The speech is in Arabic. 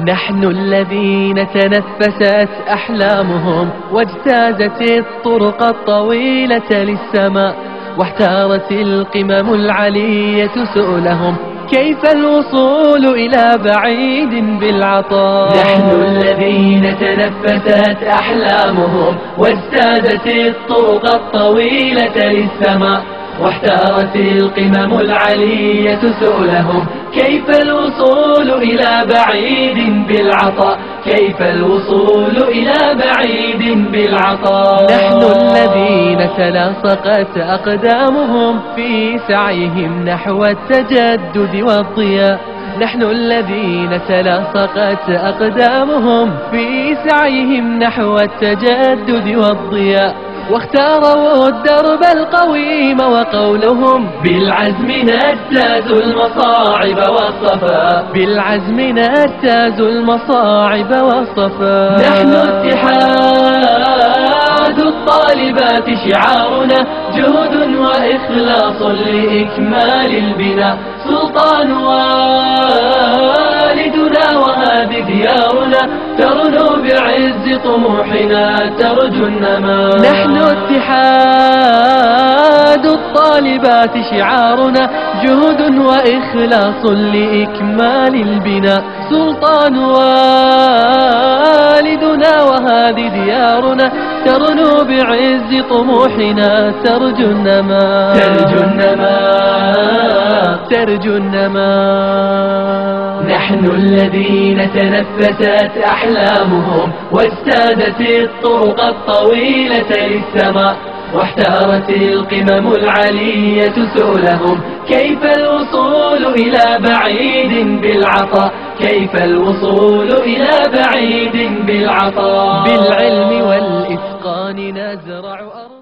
نحن الذين تنفست أحلامهم واجتازت الطرق الطويلة للسماء واحتارت القمم العلية سؤلهم كيف الوصول إلى بعيد بالعطاء؟ نحن الذين تنفست أحلامهم واجتازت الطرق الطويلة للسماء واحتارت القمم العلية سؤلهم كيف الوصول إلى بعيد بالعطاء؟ كيف الوصول إلى بعيد بالعطاء؟ نحن الذين تلاصقت أقدامهم في سعيهم نحو التجدد والضياء. نحن الذين تلاصقت أقدامهم في سعيهم نحو التجدد والضياء. واختاروا الدرب القويم وقولهم بالعزم نجتاز المصاعب والصفا. بالعزم نجتاز المصاعب والصفا. نحن اتحاد الطالبات شعارنا جهد وإخلاص لإكمال البناء. سلطان ديارنا ترنو بعز طموحنا ترجو النماء نحن اتحاد الطالبات شعارنا جهد وإخلاص لإكمال البناء. سلطان والدنا وهذه ديارنا ترنو بعز طموحنا ترجو النماء ترجو النماء ترجو النماء نحن الذين تنفست أحلامهم واجتازت الطرق الطويلة للسماء واحتارت القمم العلية سؤلهم كيف الوصول إلى بعيد بالعطاء؟ كيف الوصول إلى بعيد بالعطاء؟ بالعلم والإتقان نزرع أرض